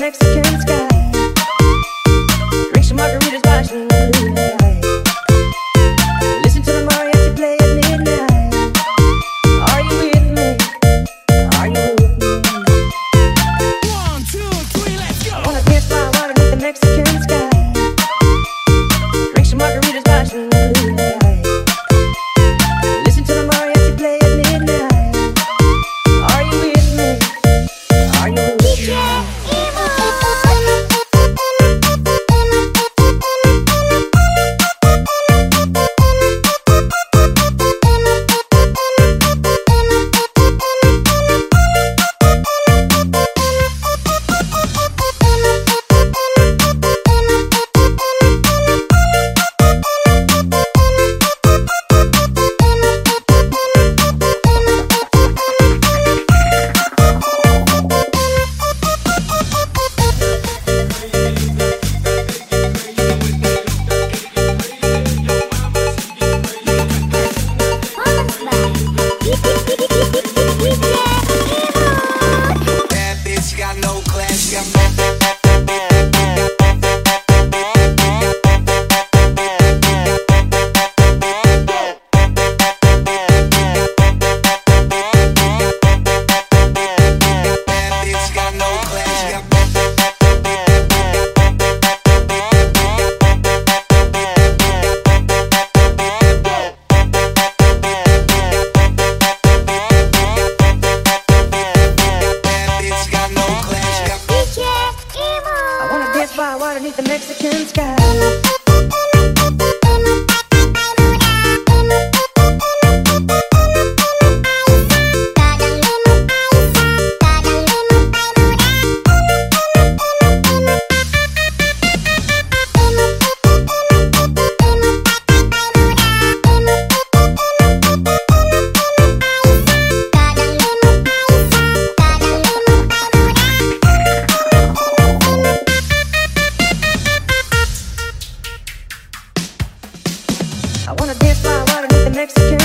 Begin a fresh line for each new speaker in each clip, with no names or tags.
Mexican. underneath the Mexican sky. Mexican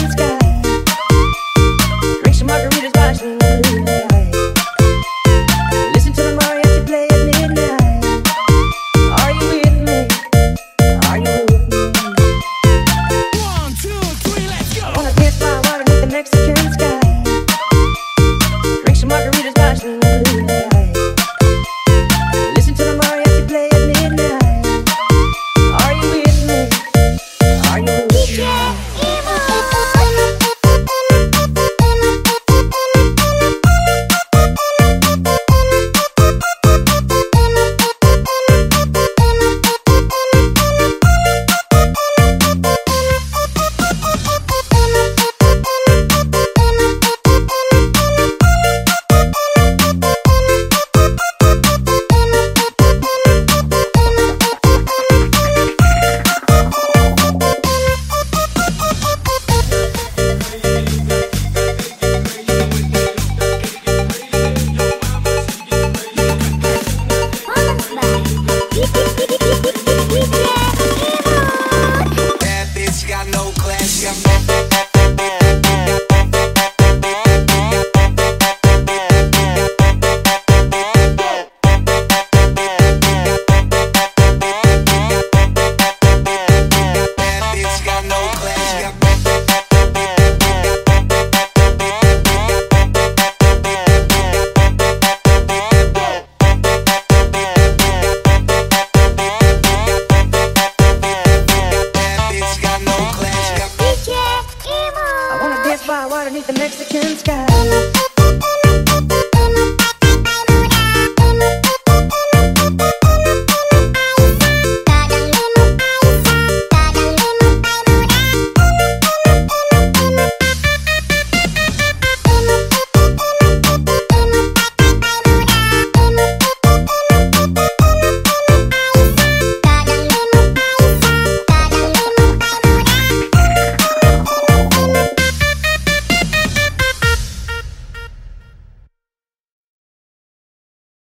water beneath the Mexican sky.